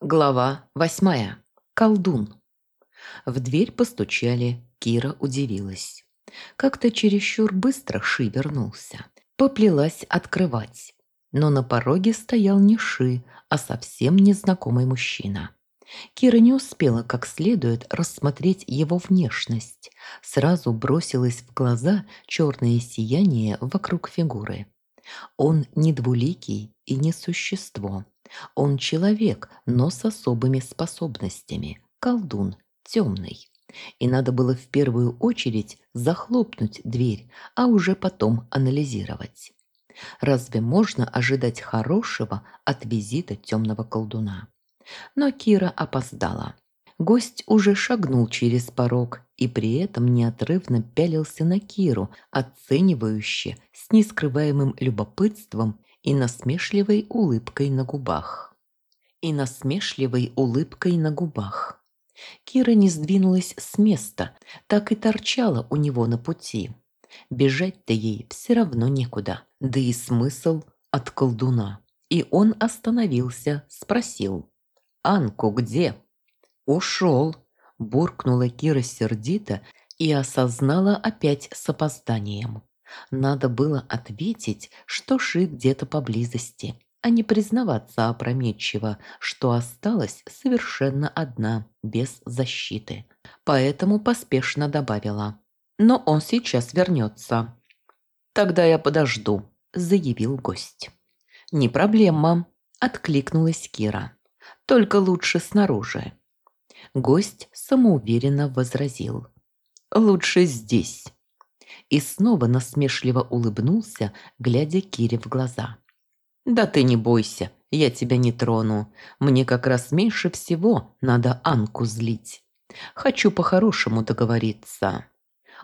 Глава восьмая. Колдун. В дверь постучали. Кира удивилась. Как-то чересчур быстро Ши вернулся. Поплелась открывать. Но на пороге стоял не Ши, а совсем незнакомый мужчина. Кира не успела как следует рассмотреть его внешность. Сразу бросилось в глаза черное сияние вокруг фигуры. Он не двуликий и не существо он человек, но с особыми способностями. Колдун, темный. И надо было в первую очередь захлопнуть дверь, а уже потом анализировать. Разве можно ожидать хорошего от визита темного колдуна? Но Кира опоздала. Гость уже шагнул через порог и при этом неотрывно пялился на Киру, оценивающе, с нескрываемым любопытством и насмешливой улыбкой на губах. И насмешливой улыбкой на губах. Кира не сдвинулась с места, так и торчала у него на пути. Бежать-то ей все равно некуда, да и смысл от колдуна. И он остановился, спросил. «Анку где?» «Ушел», – буркнула Кира сердито и осознала опять с опозданием. Надо было ответить, что Ши где-то поблизости, а не признаваться опрометчиво, что осталась совершенно одна, без защиты. Поэтому поспешно добавила. «Но он сейчас вернется». «Тогда я подожду», – заявил гость. «Не проблема», – откликнулась Кира. «Только лучше снаружи». Гость самоуверенно возразил. «Лучше здесь» и снова насмешливо улыбнулся, глядя Кире в глаза. «Да ты не бойся, я тебя не трону. Мне как раз меньше всего надо Анку злить. Хочу по-хорошему договориться».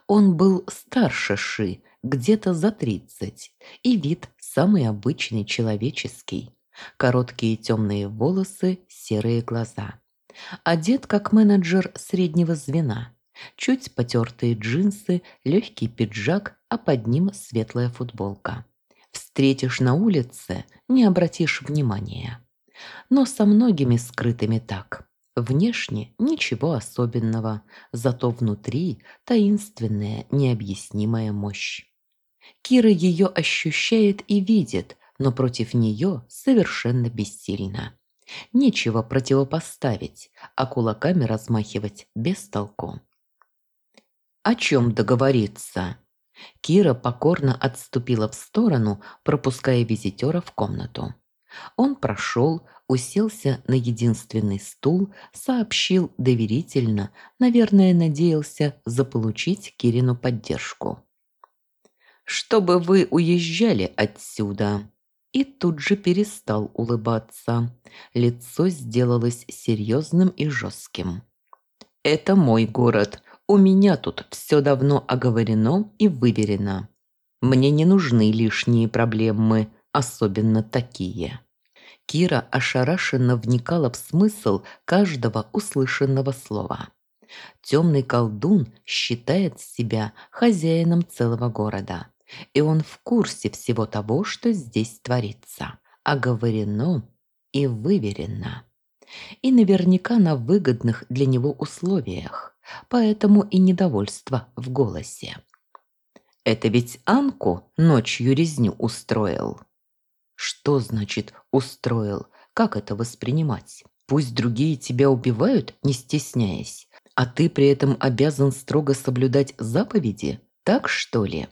Он был старше Ши, где-то за тридцать, и вид самый обычный человеческий. Короткие темные волосы, серые глаза. Одет как менеджер среднего звена – Чуть потертые джинсы, легкий пиджак, а под ним светлая футболка. Встретишь на улице, не обратишь внимания. Но со многими скрытыми так. Внешне ничего особенного, зато внутри таинственная, необъяснимая мощь. Кира ее ощущает и видит, но против нее совершенно бессильна. Нечего противопоставить, а кулаками размахивать без толку. О чем договориться? Кира покорно отступила в сторону, пропуская визитера в комнату. Он прошел, уселся на единственный стул, сообщил доверительно, наверное, надеялся заполучить Кирину поддержку. «Чтобы вы уезжали отсюда!» И тут же перестал улыбаться. Лицо сделалось серьезным и жестким. «Это мой город. У меня тут все давно оговорено и выверено. Мне не нужны лишние проблемы, особенно такие. Кира ошарашенно вникала в смысл каждого услышанного слова. Темный колдун считает себя хозяином целого города, и он в курсе всего того, что здесь творится. Оговорено и выверено. И наверняка на выгодных для него условиях поэтому и недовольство в голосе. «Это ведь Анку ночью резню устроил». «Что значит «устроил»? Как это воспринимать? Пусть другие тебя убивают, не стесняясь, а ты при этом обязан строго соблюдать заповеди? Так что ли?»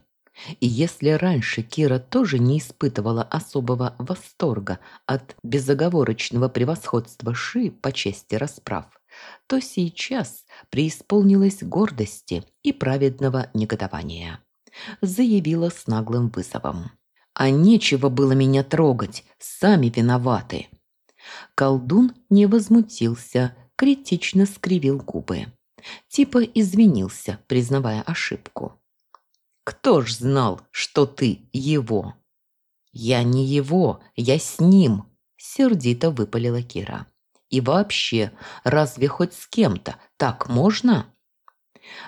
И если раньше Кира тоже не испытывала особого восторга от безоговорочного превосходства Ши по чести расправ, то сейчас преисполнилась гордости и праведного негодования. Заявила с наглым вызовом. «А нечего было меня трогать, сами виноваты». Колдун не возмутился, критично скривил губы. Типа извинился, признавая ошибку. «Кто ж знал, что ты его?» «Я не его, я с ним», – сердито выпалила Кира. И вообще, разве хоть с кем-то так можно?»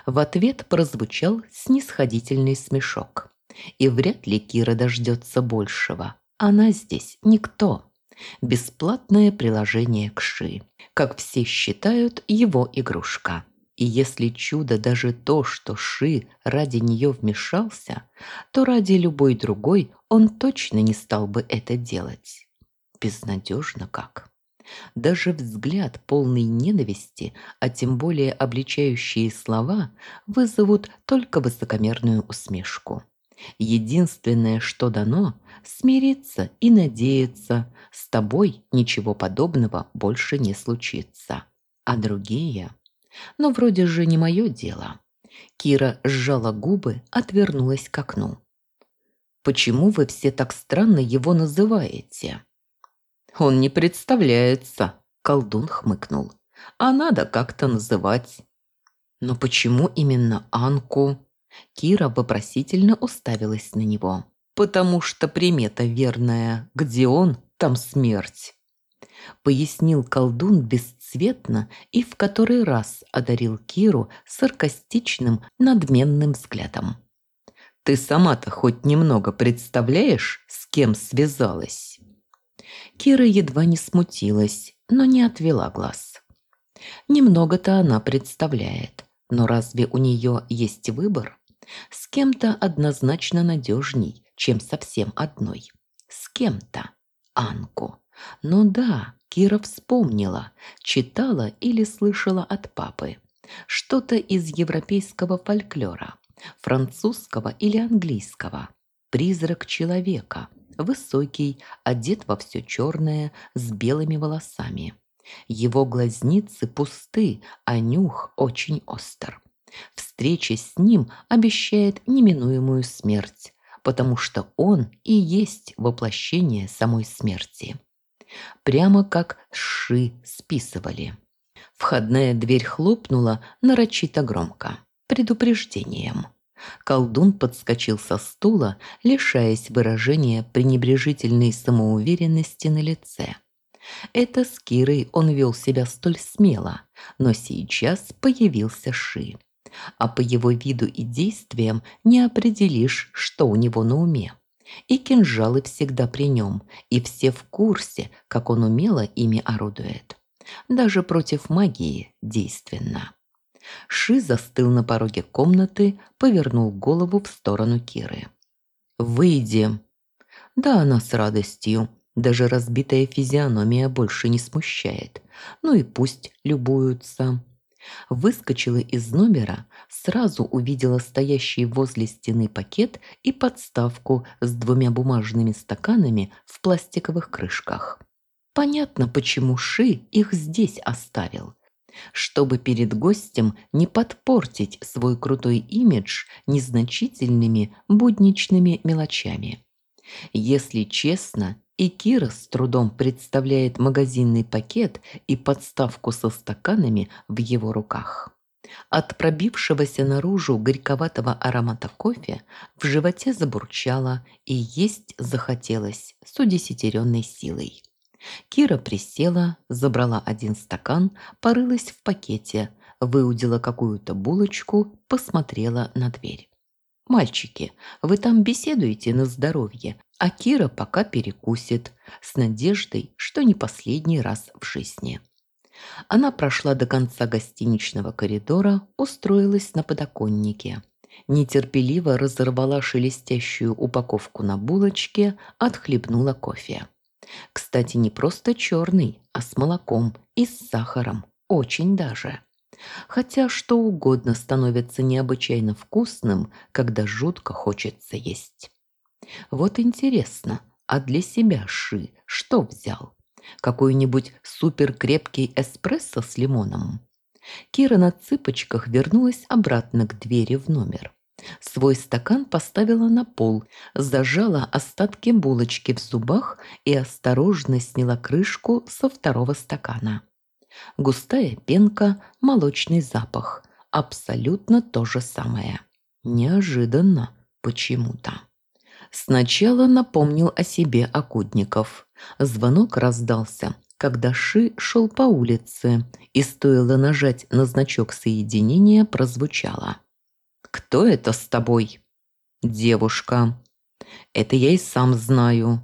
В ответ прозвучал снисходительный смешок. И вряд ли Кира дождется большего. Она здесь никто. Бесплатное приложение к Ши. Как все считают, его игрушка. И если чудо даже то, что Ши ради нее вмешался, то ради любой другой он точно не стал бы это делать. Безнадежно как. Даже взгляд полный ненависти, а тем более обличающие слова, вызовут только высокомерную усмешку. Единственное, что дано – смириться и надеяться, с тобой ничего подобного больше не случится. А другие? Ну, вроде же не мое дело. Кира сжала губы, отвернулась к окну. «Почему вы все так странно его называете?» «Он не представляется», – колдун хмыкнул. «А надо как-то называть». «Но почему именно Анку?» Кира вопросительно уставилась на него. «Потому что примета верная. Где он, там смерть». Пояснил колдун бесцветно и в который раз одарил Киру саркастичным, надменным взглядом. «Ты сама-то хоть немного представляешь, с кем связалась?» Кира едва не смутилась, но не отвела глаз. Немного-то она представляет, но разве у нее есть выбор? С кем-то однозначно надежней, чем совсем одной. С кем-то. Анку. Ну да, Кира вспомнила, читала или слышала от папы. Что-то из европейского фольклора, французского или английского. Призрак человека, высокий, одет во все черное, с белыми волосами. Его глазницы пусты, а нюх очень остр. Встреча с ним обещает неминуемую смерть, потому что он и есть воплощение самой смерти. Прямо как ши списывали. Входная дверь хлопнула нарочито громко, предупреждением. Колдун подскочил со стула, лишаясь выражения пренебрежительной самоуверенности на лице. Это с Кирой он вел себя столь смело, но сейчас появился Ши а по его виду и действиям не определишь, что у него на уме. И кинжалы всегда при нем, и все в курсе, как он умело ими орудует. Даже против магии действенно. Ши застыл на пороге комнаты, повернул голову в сторону Киры. «Выйди!» Да, она с радостью. Даже разбитая физиономия больше не смущает. Ну и пусть любуются. Выскочила из номера, сразу увидела стоящий возле стены пакет и подставку с двумя бумажными стаканами в пластиковых крышках. Понятно, почему Ши их здесь оставил. Чтобы перед гостем не подпортить свой крутой имидж незначительными будничными мелочами. Если честно, и Кира с трудом представляет магазинный пакет и подставку со стаканами в его руках. От пробившегося наружу горьковатого аромата кофе в животе забурчало и есть захотелось с удесятеренной силой. Кира присела, забрала один стакан, порылась в пакете, выудила какую-то булочку, посмотрела на дверь. «Мальчики, вы там беседуете на здоровье, а Кира пока перекусит, с надеждой, что не последний раз в жизни. Она прошла до конца гостиничного коридора, устроилась на подоконнике. Нетерпеливо разорвала шелестящую упаковку на булочке, отхлебнула кофе. Кстати, не просто черный, а с молоком и с сахаром. Очень даже. Хотя что угодно становится необычайно вкусным, когда жутко хочется есть. Вот интересно, а для себя Ши что взял? Какой-нибудь суперкрепкий эспрессо с лимоном? Кира на цыпочках вернулась обратно к двери в номер. Свой стакан поставила на пол, зажала остатки булочки в зубах и осторожно сняла крышку со второго стакана. Густая пенка, молочный запах. Абсолютно то же самое. Неожиданно почему-то. Сначала напомнил о себе Акудников. Звонок раздался, когда Ши шел по улице, и стоило нажать на значок соединения, прозвучало. «Кто это с тобой?» «Девушка». «Это я и сам знаю».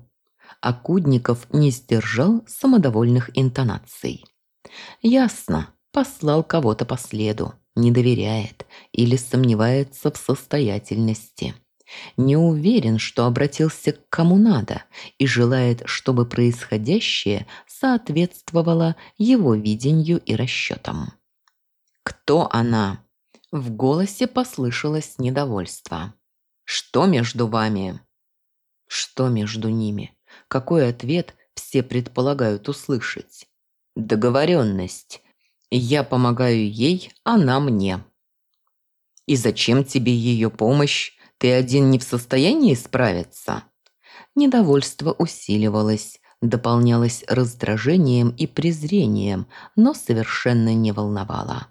А Кудников не сдержал самодовольных интонаций. Ясно, послал кого-то по следу, не доверяет или сомневается в состоятельности. Не уверен, что обратился к кому надо и желает, чтобы происходящее соответствовало его видению и расчетам. «Кто она?» В голосе послышалось недовольство. «Что между вами?» «Что между ними?» Какой ответ все предполагают услышать? Договоренность. Я помогаю ей, она мне. И зачем тебе ее помощь? Ты один не в состоянии справиться? Недовольство усиливалось, дополнялось раздражением и презрением, но совершенно не волновало.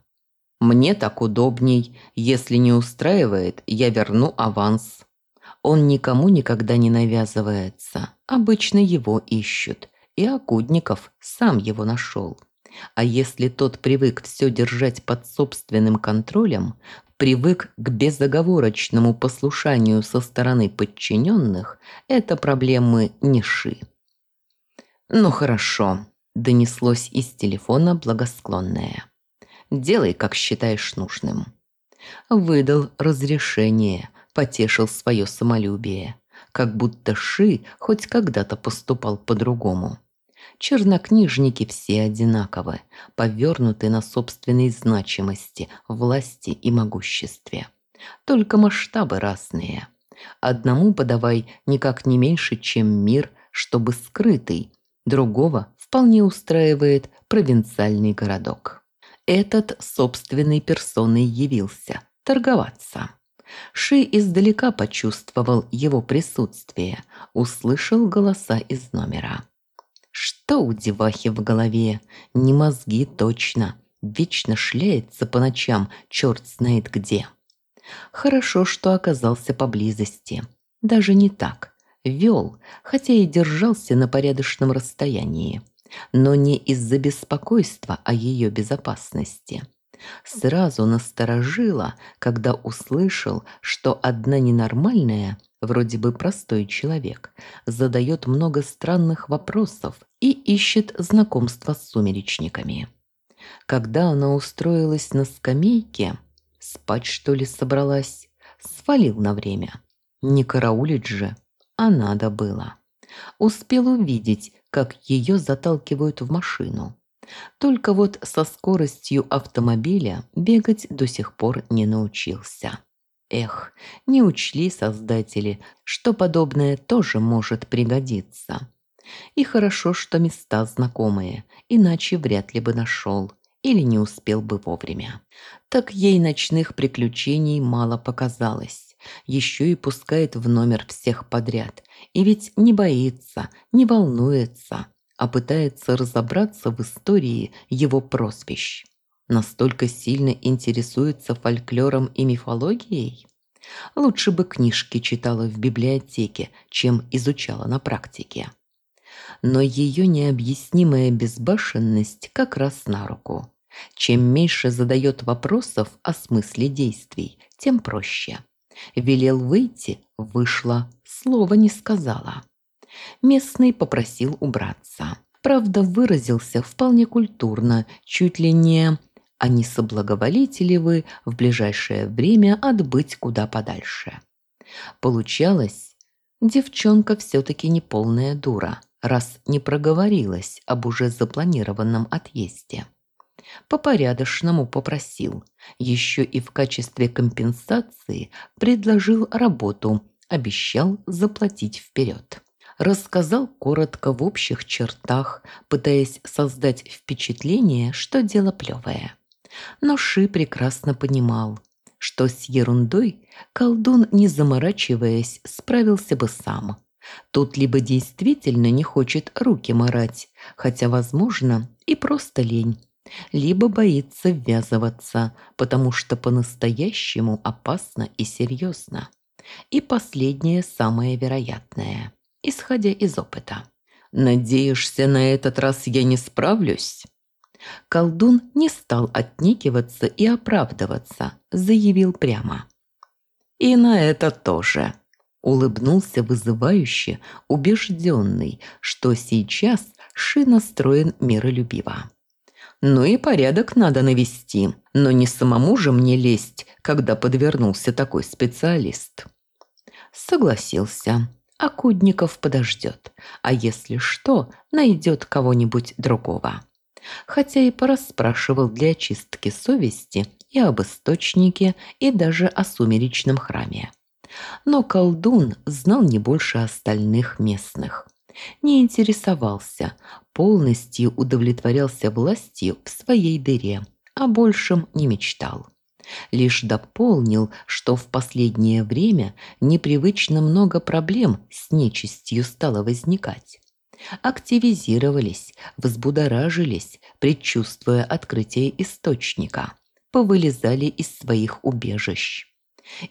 Мне так удобней. Если не устраивает, я верну аванс. Он никому никогда не навязывается. Обычно его ищут. И Акудников сам его нашел. А если тот привык все держать под собственным контролем, привык к безоговорочному послушанию со стороны подчиненных, это проблемы не ши. «Ну хорошо», – донеслось из телефона благосклонное. «Делай, как считаешь нужным». Выдал разрешение, потешил свое самолюбие, как будто Ши хоть когда-то поступал по-другому. Чернокнижники все одинаковы, повернуты на собственной значимости, власти и могуществе. Только масштабы разные. Одному подавай никак не меньше, чем мир, чтобы скрытый, другого вполне устраивает провинциальный городок. Этот собственной персоной явился торговаться. Ши издалека почувствовал его присутствие, услышал голоса из номера. Что у девахи в голове? Не мозги точно. Вечно шляется по ночам, черт знает где. Хорошо, что оказался поблизости. Даже не так. Вел, хотя и держался на порядочном расстоянии. Но не из-за беспокойства о ее безопасности. Сразу насторожила, когда услышал, что одна ненормальная, вроде бы простой человек, задает много странных вопросов и ищет знакомства с сумеречниками. Когда она устроилась на скамейке, спать что ли собралась, свалил на время. Не караулить же, а надо было. Успел увидеть, как ее заталкивают в машину. Только вот со скоростью автомобиля бегать до сих пор не научился. Эх, не учли создатели, что подобное тоже может пригодиться. И хорошо, что места знакомые, иначе вряд ли бы нашел или не успел бы вовремя. Так ей ночных приключений мало показалось. Еще и пускает в номер всех подряд. И ведь не боится, не волнуется а пытается разобраться в истории его прозвищ. Настолько сильно интересуется фольклором и мифологией? Лучше бы книжки читала в библиотеке, чем изучала на практике. Но ее необъяснимая безбашенность как раз на руку. Чем меньше задает вопросов о смысле действий, тем проще. Велел выйти, вышла, слова не сказала. Местный попросил убраться. Правда, выразился вполне культурно, чуть ли не «А не соблаговолите ли вы в ближайшее время отбыть куда подальше?» Получалось, девчонка все-таки не полная дура, раз не проговорилась об уже запланированном отъезде. По-порядочному попросил, еще и в качестве компенсации предложил работу, обещал заплатить вперед рассказал коротко в общих чертах, пытаясь создать впечатление, что дело плевое. Но Ши прекрасно понимал, что с ерундой колдун, не заморачиваясь, справился бы сам. Тут либо действительно не хочет руки морать, хотя, возможно, и просто лень, либо боится ввязываться, потому что по-настоящему опасно и серьезно. И последнее самое вероятное исходя из опыта. «Надеешься, на этот раз я не справлюсь?» Колдун не стал отнекиваться и оправдываться, заявил прямо. «И на это тоже», – Улыбнулся вызывающе, убежденный, что сейчас Ши настроен миролюбиво. Ну и порядок надо навести, но не самому же мне лезть, когда подвернулся такой специалист. Согласился. А Кудников подождет, а если что, найдет кого-нибудь другого. Хотя и порасспрашивал для очистки совести и об источнике, и даже о сумеречном храме. Но колдун знал не больше остальных местных. Не интересовался, полностью удовлетворялся властью в своей дыре, а большем не мечтал. Лишь дополнил, что в последнее время непривычно много проблем с нечистью стало возникать. Активизировались, взбудоражились, предчувствуя открытие источника, повылезали из своих убежищ.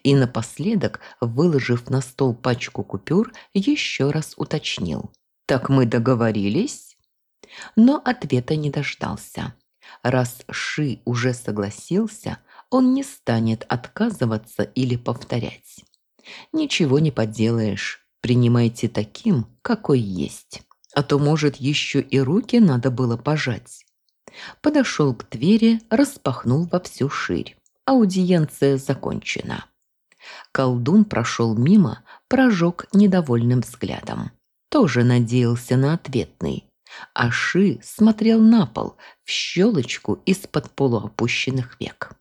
И напоследок, выложив на стол пачку купюр, еще раз уточнил. «Так мы договорились?» Но ответа не дождался. Раз Ши уже согласился, он не станет отказываться или повторять. Ничего не поделаешь, принимайте таким, какой есть. А то, может, еще и руки надо было пожать. Подошел к двери, распахнул во всю ширь. Аудиенция закончена. Колдун прошел мимо, прожег недовольным взглядом. Тоже надеялся на ответный. А Ши смотрел на пол, в щелочку из-под полуопущенных век.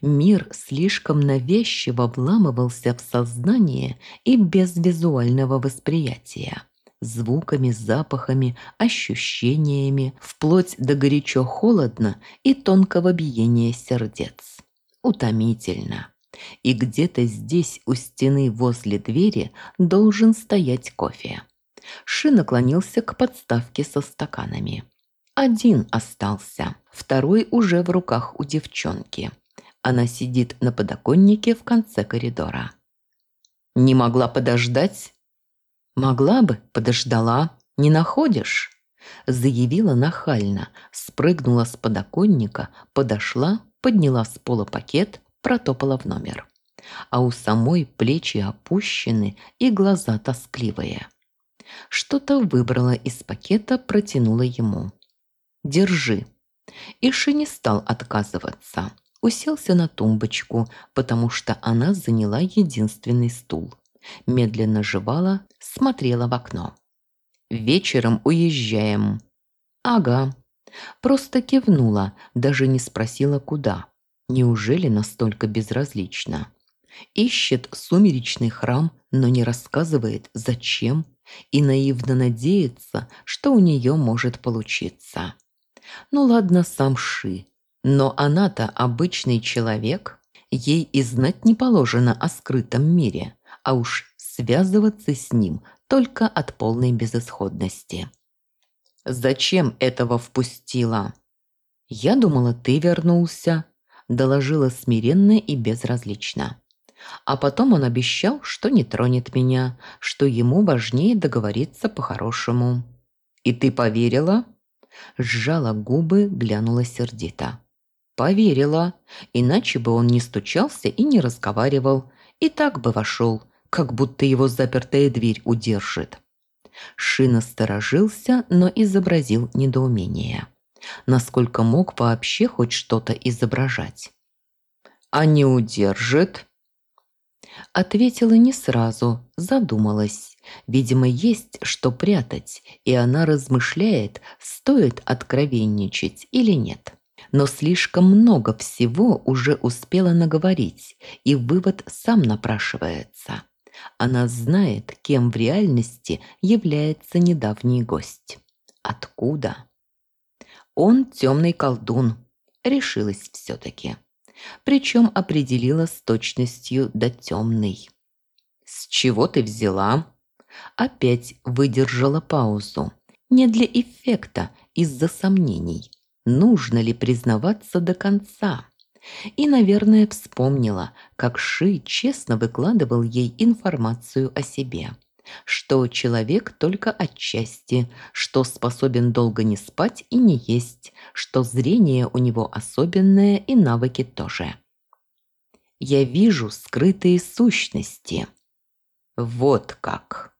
Мир слишком навязчиво вламывался в сознание и без визуального восприятия. Звуками, запахами, ощущениями, вплоть до горячо-холодно и тонкого биения сердец. Утомительно. И где-то здесь, у стены возле двери, должен стоять кофе. Ши наклонился к подставке со стаканами. Один остался, второй уже в руках у девчонки. Она сидит на подоконнике в конце коридора. «Не могла подождать?» «Могла бы, подождала. Не находишь?» Заявила нахально, спрыгнула с подоконника, подошла, подняла с пола пакет, протопала в номер. А у самой плечи опущены и глаза тоскливые. Что-то выбрала из пакета, протянула ему. «Держи». Иши не стал отказываться уселся на тумбочку, потому что она заняла единственный стул. Медленно жевала, смотрела в окно. «Вечером уезжаем». «Ага». Просто кивнула, даже не спросила, куда. Неужели настолько безразлично? Ищет сумеречный храм, но не рассказывает, зачем, и наивно надеется, что у нее может получиться. Ну ладно, сам Ши, но она-то обычный человек, ей и знать не положено о скрытом мире, а уж связываться с ним только от полной безысходности. «Зачем этого впустила?» «Я думала, ты вернулся», – доложила смиренно и безразлично. А потом он обещал, что не тронет меня, что ему важнее договориться по-хорошему. «И ты поверила?» Сжала губы, глянула сердито. Поверила, иначе бы он не стучался и не разговаривал, и так бы вошел, как будто его запертая дверь удержит. Шина сторожился, но изобразил недоумение. Насколько мог вообще хоть что-то изображать. «А не удержит?» Ответила не сразу, задумалась. Видимо, есть что прятать, и она размышляет, стоит откровенничать или нет но слишком много всего уже успела наговорить, и вывод сам напрашивается. Она знает, кем в реальности является недавний гость. Откуда? Он темный колдун. Решилась все-таки. Причем определила с точностью до темный. «С чего ты взяла?» Опять выдержала паузу. Не для эффекта, из-за сомнений нужно ли признаваться до конца. И, наверное, вспомнила, как Ши честно выкладывал ей информацию о себе. Что человек только отчасти, что способен долго не спать и не есть, что зрение у него особенное и навыки тоже. «Я вижу скрытые сущности». Вот как.